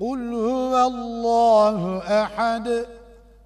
قل هو الله أحد.